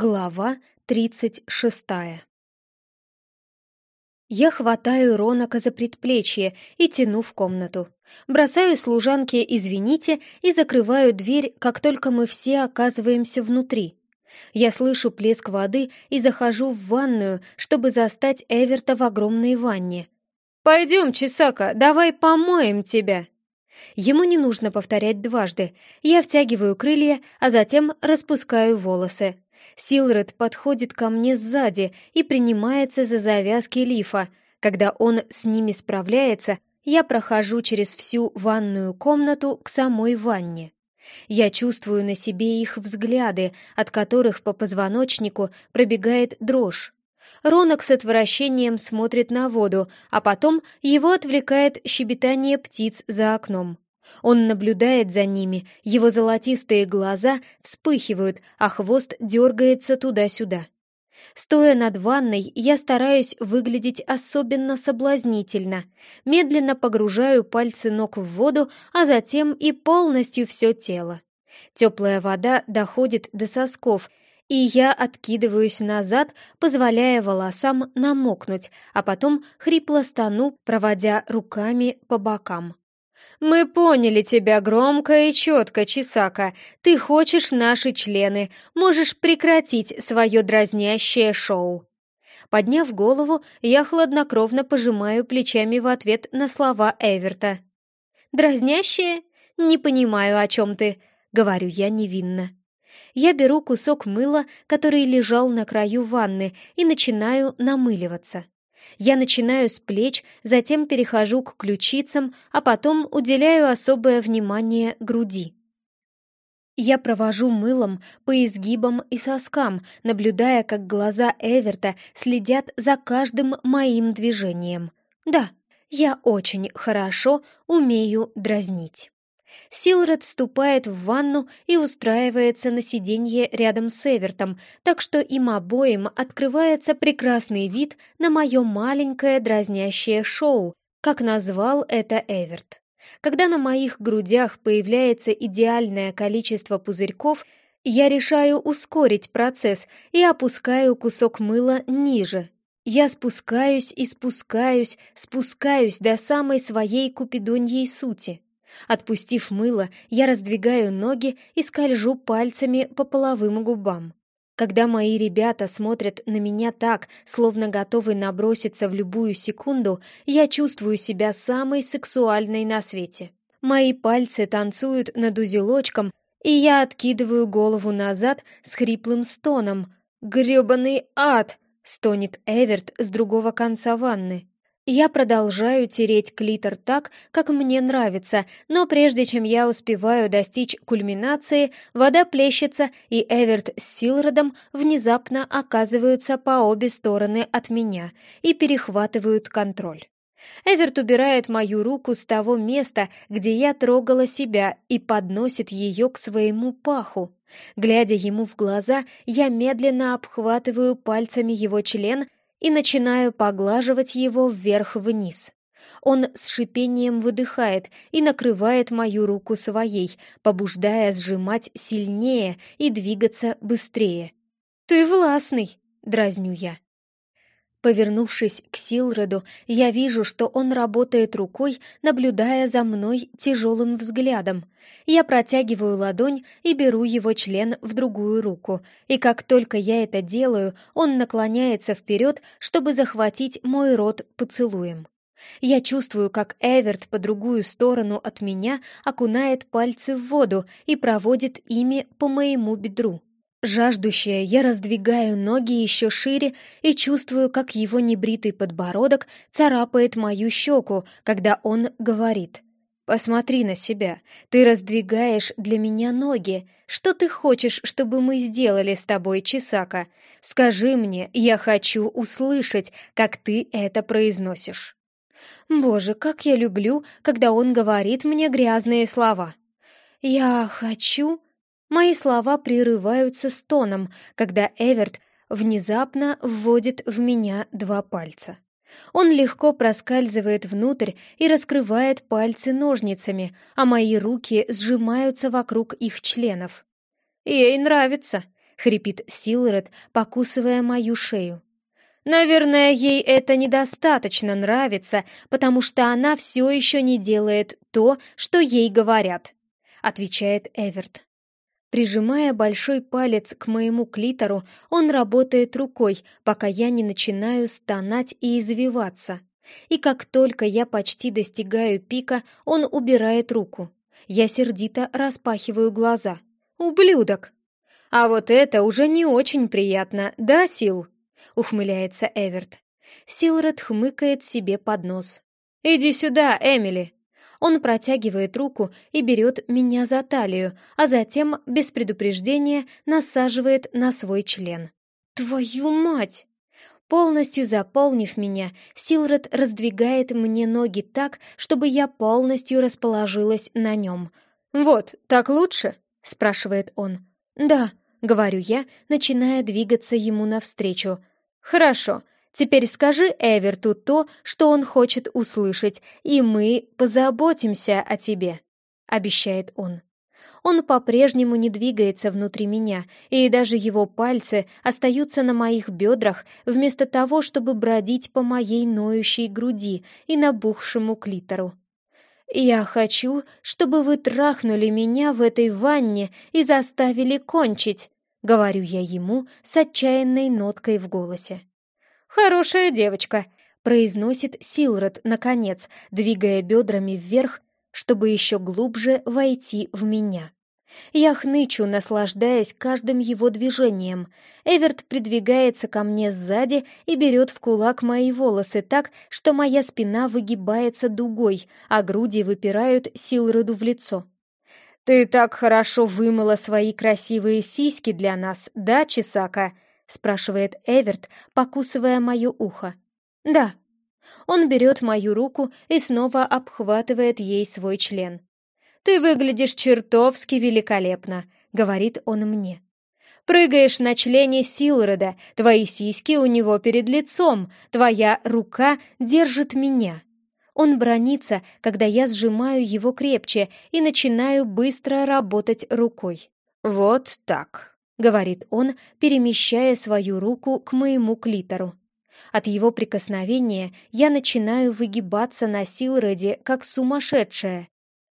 Глава тридцать шестая Я хватаю Ронака за предплечье и тяну в комнату. Бросаю служанке «извините» и закрываю дверь, как только мы все оказываемся внутри. Я слышу плеск воды и захожу в ванную, чтобы застать Эверта в огромной ванне. «Пойдем, Чесака, давай помоем тебя!» Ему не нужно повторять дважды. Я втягиваю крылья, а затем распускаю волосы. Силред подходит ко мне сзади и принимается за завязки лифа. Когда он с ними справляется, я прохожу через всю ванную комнату к самой ванне. Я чувствую на себе их взгляды, от которых по позвоночнику пробегает дрожь. Ронок с отвращением смотрит на воду, а потом его отвлекает щебетание птиц за окном. Он наблюдает за ними, его золотистые глаза вспыхивают, а хвост дергается туда-сюда. Стоя над ванной, я стараюсь выглядеть особенно соблазнительно. Медленно погружаю пальцы ног в воду, а затем и полностью все тело. Теплая вода доходит до сосков, и я откидываюсь назад, позволяя волосам намокнуть, а потом хрипло стану, проводя руками по бокам. «Мы поняли тебя громко и четко, Чисака. Ты хочешь наши члены. Можешь прекратить свое дразнящее шоу». Подняв голову, я хладнокровно пожимаю плечами в ответ на слова Эверта. «Дразнящее? Не понимаю, о чем ты», — говорю я невинно. Я беру кусок мыла, который лежал на краю ванны, и начинаю намыливаться. Я начинаю с плеч, затем перехожу к ключицам, а потом уделяю особое внимание груди. Я провожу мылом по изгибам и соскам, наблюдая, как глаза Эверта следят за каждым моим движением. Да, я очень хорошо умею дразнить. Силред ступает в ванну и устраивается на сиденье рядом с Эвертом, так что им обоим открывается прекрасный вид на мое маленькое дразнящее шоу, как назвал это Эверт. Когда на моих грудях появляется идеальное количество пузырьков, я решаю ускорить процесс и опускаю кусок мыла ниже. Я спускаюсь и спускаюсь, спускаюсь до самой своей купидоньей сути. Отпустив мыло, я раздвигаю ноги и скольжу пальцами по половым губам. Когда мои ребята смотрят на меня так, словно готовы наброситься в любую секунду, я чувствую себя самой сексуальной на свете. Мои пальцы танцуют над узелочком, и я откидываю голову назад с хриплым стоном. «Грёбаный ад!» — стонет Эверт с другого конца ванны. Я продолжаю тереть клитор так, как мне нравится, но прежде чем я успеваю достичь кульминации, вода плещется, и Эверт с Силродом внезапно оказываются по обе стороны от меня и перехватывают контроль. Эверт убирает мою руку с того места, где я трогала себя, и подносит ее к своему паху. Глядя ему в глаза, я медленно обхватываю пальцами его член и начинаю поглаживать его вверх-вниз. Он с шипением выдыхает и накрывает мою руку своей, побуждая сжимать сильнее и двигаться быстрее. «Ты властный!» — дразню я. Повернувшись к Силреду, я вижу, что он работает рукой, наблюдая за мной тяжелым взглядом. Я протягиваю ладонь и беру его член в другую руку, и как только я это делаю, он наклоняется вперед, чтобы захватить мой рот поцелуем. Я чувствую, как Эверт по другую сторону от меня окунает пальцы в воду и проводит ими по моему бедру. Жаждущая, я раздвигаю ноги еще шире и чувствую, как его небритый подбородок царапает мою щеку, когда он говорит. «Посмотри на себя. Ты раздвигаешь для меня ноги. Что ты хочешь, чтобы мы сделали с тобой, Чесака? Скажи мне, я хочу услышать, как ты это произносишь». Боже, как я люблю, когда он говорит мне грязные слова. «Я хочу...» Мои слова прерываются стоном, когда Эверт внезапно вводит в меня два пальца. Он легко проскальзывает внутрь и раскрывает пальцы ножницами, а мои руки сжимаются вокруг их членов. «Ей нравится», хрипит Силред, покусывая мою шею. Наверное, ей это недостаточно нравится, потому что она все еще не делает то, что ей говорят, отвечает Эверт. Прижимая большой палец к моему клитору, он работает рукой, пока я не начинаю стонать и извиваться. И как только я почти достигаю пика, он убирает руку. Я сердито распахиваю глаза. «Ублюдок!» «А вот это уже не очень приятно, да, Сил?» — ухмыляется Эверт. Силред хмыкает себе под нос. «Иди сюда, Эмили!» Он протягивает руку и берет меня за талию, а затем, без предупреждения, насаживает на свой член. «Твою мать!» Полностью заполнив меня, Силред раздвигает мне ноги так, чтобы я полностью расположилась на нем. «Вот, так лучше?» — спрашивает он. «Да», — говорю я, начиная двигаться ему навстречу. «Хорошо, теперь скажи Эверту то, что он хочет услышать, и мы позаботимся о тебе», — обещает он. Он по-прежнему не двигается внутри меня, и даже его пальцы остаются на моих бедрах вместо того, чтобы бродить по моей ноющей груди и набухшему клитору. «Я хочу, чтобы вы трахнули меня в этой ванне и заставили кончить», — говорю я ему с отчаянной ноткой в голосе. «Хорошая девочка», — произносит Силред, наконец, двигая бедрами вверх, чтобы еще глубже войти в меня. Я хнычу, наслаждаясь каждым его движением. Эверт придвигается ко мне сзади и берет в кулак мои волосы так, что моя спина выгибается дугой, а груди выпирают Силроду в лицо. «Ты так хорошо вымыла свои красивые сиськи для нас, да, Чесака?» — спрашивает Эверт, покусывая мое ухо. «Да». Он берет мою руку и снова обхватывает ей свой член. «Ты выглядишь чертовски великолепно», — говорит он мне. «Прыгаешь на члене Силрода, твои сиськи у него перед лицом, твоя рука держит меня». Он бронится, когда я сжимаю его крепче и начинаю быстро работать рукой. «Вот так», — говорит он, перемещая свою руку к моему клитору. От его прикосновения я начинаю выгибаться на Силроде, как сумасшедшая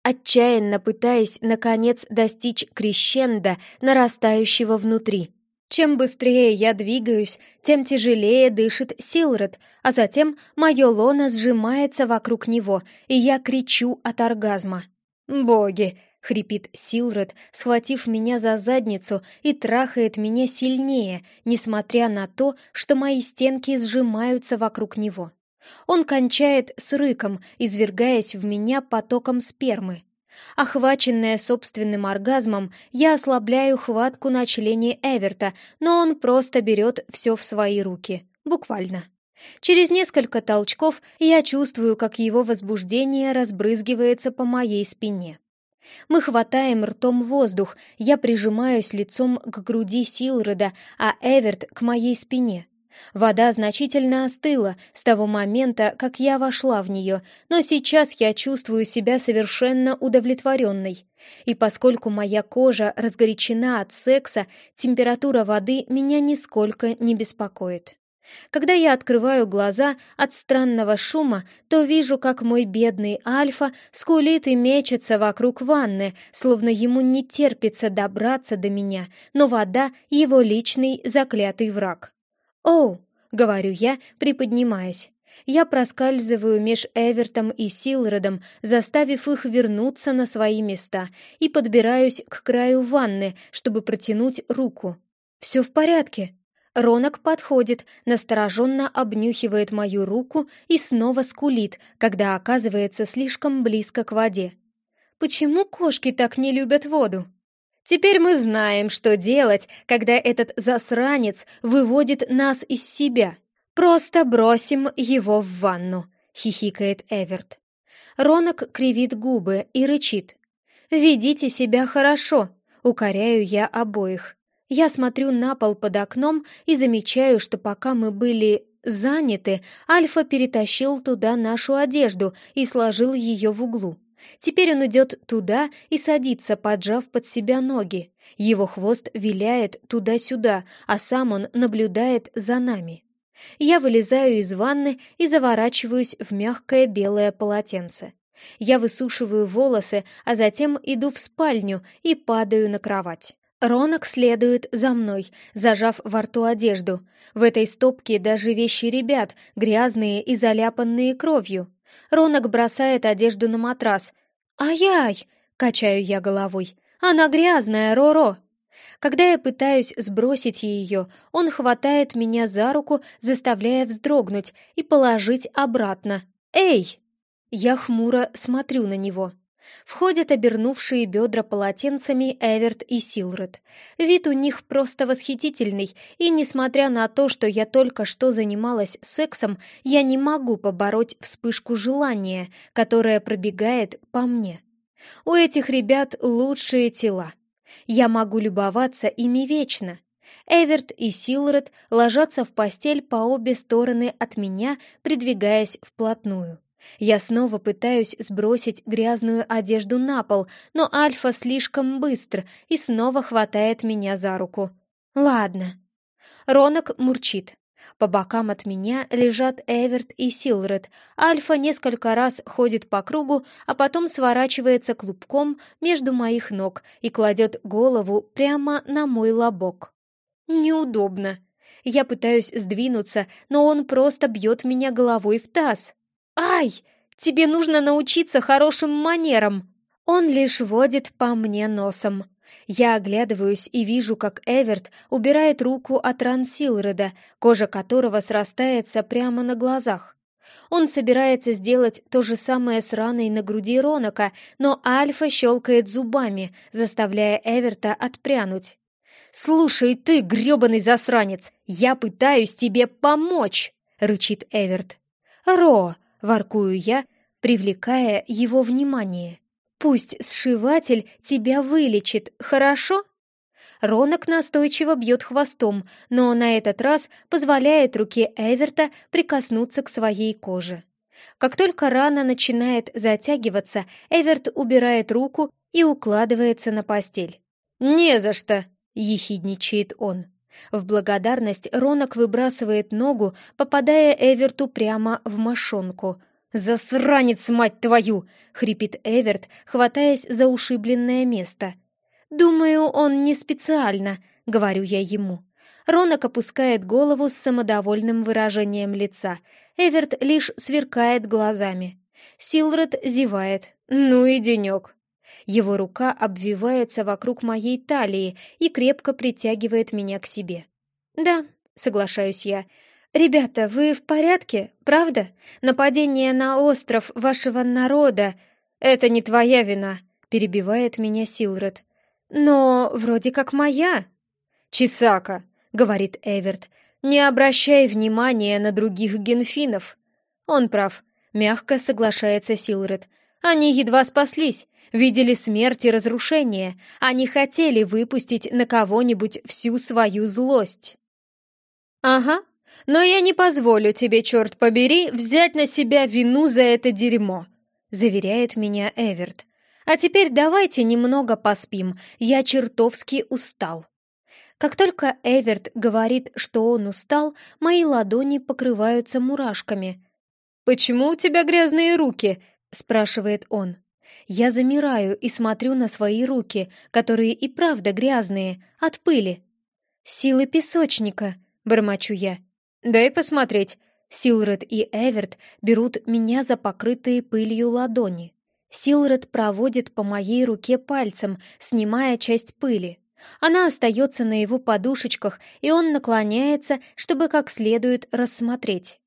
отчаянно пытаясь, наконец, достичь крещенда, нарастающего внутри. Чем быстрее я двигаюсь, тем тяжелее дышит Силред, а затем мое лоно сжимается вокруг него, и я кричу от оргазма. «Боги!» — хрипит Силред, схватив меня за задницу и трахает меня сильнее, несмотря на то, что мои стенки сжимаются вокруг него. Он кончает с рыком, извергаясь в меня потоком спермы. Охваченная собственным оргазмом, я ослабляю хватку на члене Эверта, но он просто берет все в свои руки. Буквально. Через несколько толчков я чувствую, как его возбуждение разбрызгивается по моей спине. Мы хватаем ртом воздух, я прижимаюсь лицом к груди Силрода, а Эверт — к моей спине. Вода значительно остыла с того момента, как я вошла в нее, но сейчас я чувствую себя совершенно удовлетворенной. И поскольку моя кожа разгорячена от секса, температура воды меня нисколько не беспокоит. Когда я открываю глаза от странного шума, то вижу, как мой бедный Альфа скулит и мечется вокруг ванны, словно ему не терпится добраться до меня, но вода — его личный заклятый враг. «Оу!» — говорю я, приподнимаясь. Я проскальзываю меж Эвертом и Силродом, заставив их вернуться на свои места, и подбираюсь к краю ванны, чтобы протянуть руку. «Все в порядке!» Ронок подходит, настороженно обнюхивает мою руку и снова скулит, когда оказывается слишком близко к воде. «Почему кошки так не любят воду?» Теперь мы знаем, что делать, когда этот засранец выводит нас из себя. Просто бросим его в ванну», — хихикает Эверт. Ронок кривит губы и рычит. «Ведите себя хорошо», — укоряю я обоих. Я смотрю на пол под окном и замечаю, что пока мы были заняты, Альфа перетащил туда нашу одежду и сложил ее в углу. Теперь он идет туда и садится, поджав под себя ноги. Его хвост виляет туда-сюда, а сам он наблюдает за нами. Я вылезаю из ванны и заворачиваюсь в мягкое белое полотенце. Я высушиваю волосы, а затем иду в спальню и падаю на кровать. Ронок следует за мной, зажав во рту одежду. В этой стопке даже вещи ребят, грязные и заляпанные кровью. Ронок бросает одежду на матрас. «Ай-яй!» — качаю я головой. «Она грязная, Роро!» Когда я пытаюсь сбросить ее, он хватает меня за руку, заставляя вздрогнуть и положить обратно. «Эй!» Я хмуро смотрю на него. Входят обернувшие бедра полотенцами Эверт и Силред. Вид у них просто восхитительный, и, несмотря на то, что я только что занималась сексом, я не могу побороть вспышку желания, которая пробегает по мне. У этих ребят лучшие тела. Я могу любоваться ими вечно. Эверт и Силред ложатся в постель по обе стороны от меня, придвигаясь вплотную. Я снова пытаюсь сбросить грязную одежду на пол, но Альфа слишком быстр и снова хватает меня за руку. «Ладно». Ронок мурчит. По бокам от меня лежат Эверт и Силред. Альфа несколько раз ходит по кругу, а потом сворачивается клубком между моих ног и кладет голову прямо на мой лобок. Неудобно. Я пытаюсь сдвинуться, но он просто бьет меня головой в таз. «Ай! Тебе нужно научиться хорошим манерам!» Он лишь водит по мне носом. Я оглядываюсь и вижу, как Эверт убирает руку от Рансилреда, кожа которого срастается прямо на глазах. Он собирается сделать то же самое с раной на груди Ронака, но Альфа щелкает зубами, заставляя Эверта отпрянуть. «Слушай ты, грёбаный засранец, я пытаюсь тебе помочь!» — рычит Эверт. «Ро!» — воркую я, привлекая его внимание. Пусть сшиватель тебя вылечит, хорошо?» Ронок настойчиво бьет хвостом, но на этот раз позволяет руке Эверта прикоснуться к своей коже. Как только рана начинает затягиваться, Эверт убирает руку и укладывается на постель. «Не за что!» — ехидничает он. В благодарность Ронок выбрасывает ногу, попадая Эверту прямо в мошонку — «Засранец, мать твою!» — хрипит Эверт, хватаясь за ушибленное место. «Думаю, он не специально», — говорю я ему. Ронок опускает голову с самодовольным выражением лица. Эверт лишь сверкает глазами. Силред зевает. «Ну и денек!» Его рука обвивается вокруг моей талии и крепко притягивает меня к себе. «Да», — соглашаюсь я, «Ребята, вы в порядке, правда? Нападение на остров вашего народа — это не твоя вина», — перебивает меня Силред. «Но вроде как моя». «Чисака», — говорит Эверт, — «не обращай внимания на других генфинов». Он прав, мягко соглашается Силред. «Они едва спаслись, видели смерть и разрушение, они хотели выпустить на кого-нибудь всю свою злость». «Ага», но я не позволю тебе, черт побери, взять на себя вину за это дерьмо», — заверяет меня Эверт. «А теперь давайте немного поспим, я чертовски устал». Как только Эверт говорит, что он устал, мои ладони покрываются мурашками. «Почему у тебя грязные руки?» — спрашивает он. Я замираю и смотрю на свои руки, которые и правда грязные, от пыли. «Силы песочника», — бормочу я. «Дай посмотреть». Силред и Эверт берут меня за покрытые пылью ладони. Силред проводит по моей руке пальцем, снимая часть пыли. Она остается на его подушечках, и он наклоняется, чтобы как следует рассмотреть.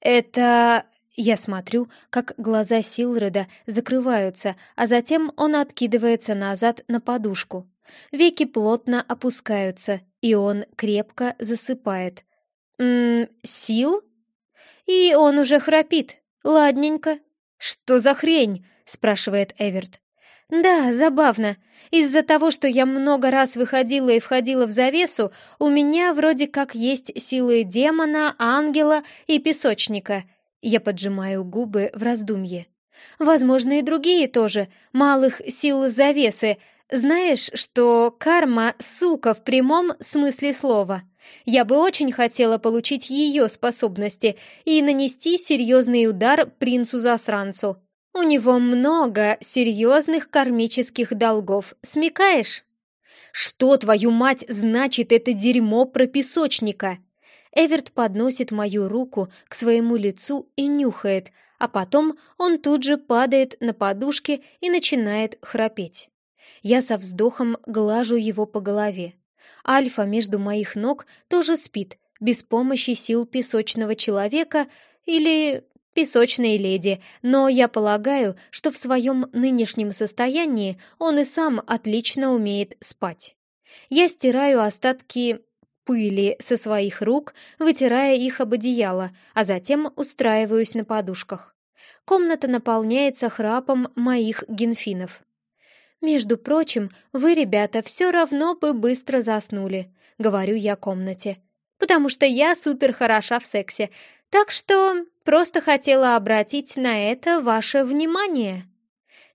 «Это...» Я смотрю, как глаза Силреда закрываются, а затем он откидывается назад на подушку. Веки плотно опускаются, и он крепко засыпает. «Ммм, сил?» «И он уже храпит. Ладненько». «Что за хрень?» — спрашивает Эверт. «Да, забавно. Из-за того, что я много раз выходила и входила в завесу, у меня вроде как есть силы демона, ангела и песочника». Я поджимаю губы в раздумье. «Возможно, и другие тоже. Малых сил завесы. Знаешь, что карма — сука в прямом смысле слова. Я бы очень хотела получить ее способности и нанести серьезный удар принцу-засранцу. У него много серьезных кармических долгов, смекаешь? Что, твою мать, значит это дерьмо про песочника? Эверт подносит мою руку к своему лицу и нюхает, а потом он тут же падает на подушке и начинает храпеть. Я со вздохом глажу его по голове. Альфа между моих ног тоже спит, без помощи сил песочного человека или песочной леди, но я полагаю, что в своем нынешнем состоянии он и сам отлично умеет спать. Я стираю остатки пыли со своих рук, вытирая их об одеяло, а затем устраиваюсь на подушках. Комната наполняется храпом моих генфинов. «Между прочим, вы, ребята, все равно бы быстро заснули», — говорю я комнате. «Потому что я супер хороша в сексе, так что просто хотела обратить на это ваше внимание».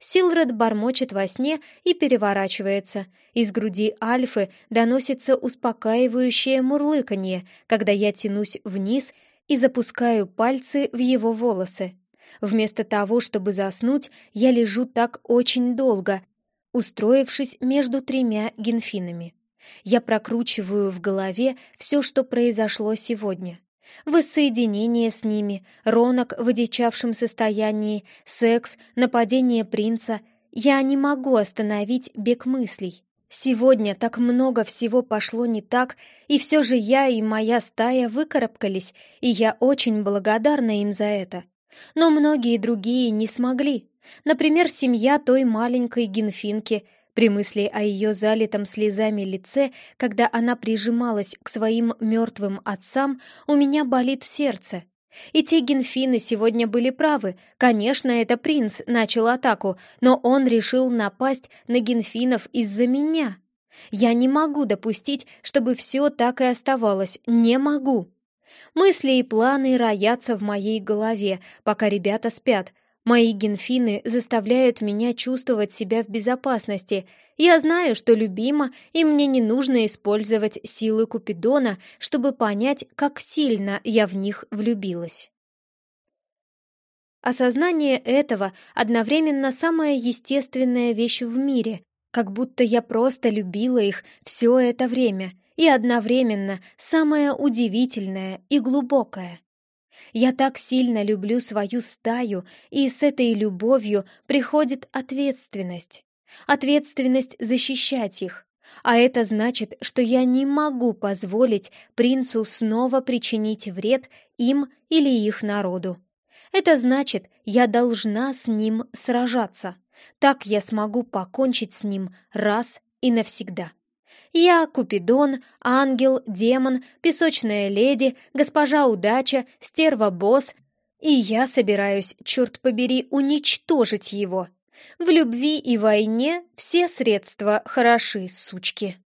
Силред бормочет во сне и переворачивается. Из груди Альфы доносится успокаивающее мурлыканье, когда я тянусь вниз и запускаю пальцы в его волосы. Вместо того, чтобы заснуть, я лежу так очень долго, устроившись между тремя генфинами. Я прокручиваю в голове все, что произошло сегодня. Воссоединение с ними, ронок в одичавшем состоянии, секс, нападение принца. Я не могу остановить бег мыслей. Сегодня так много всего пошло не так, и все же я и моя стая выкарабкались, и я очень благодарна им за это. Но многие другие не смогли. Например, семья той маленькой генфинки — при мысли о ее залитом слезами лице, когда она прижималась к своим мертвым отцам, у меня болит сердце. И те генфины сегодня были правы. Конечно, это принц начал атаку, но он решил напасть на генфинов из-за меня. Я не могу допустить, чтобы все так и оставалось. Не могу. Мысли и планы роятся в моей голове, пока ребята спят, Мои генфины заставляют меня чувствовать себя в безопасности. Я знаю, что любима, и мне не нужно использовать силы Купидона, чтобы понять, как сильно я в них влюбилась. Осознание этого одновременно самая естественная вещь в мире, как будто я просто любила их все это время, и одновременно самое удивительное и глубокое. Я так сильно люблю свою стаю, и с этой любовью приходит ответственность. Ответственность защищать их. А это значит, что я не могу позволить принцу снова причинить вред им или их народу. Это значит, я должна с ним сражаться. Так я смогу покончить с ним раз и навсегда. Я Купидон, ангел, демон, песочная леди, госпожа удача, стерва-босс, и я собираюсь, черт побери, уничтожить его. В любви и войне все средства хороши, сучки.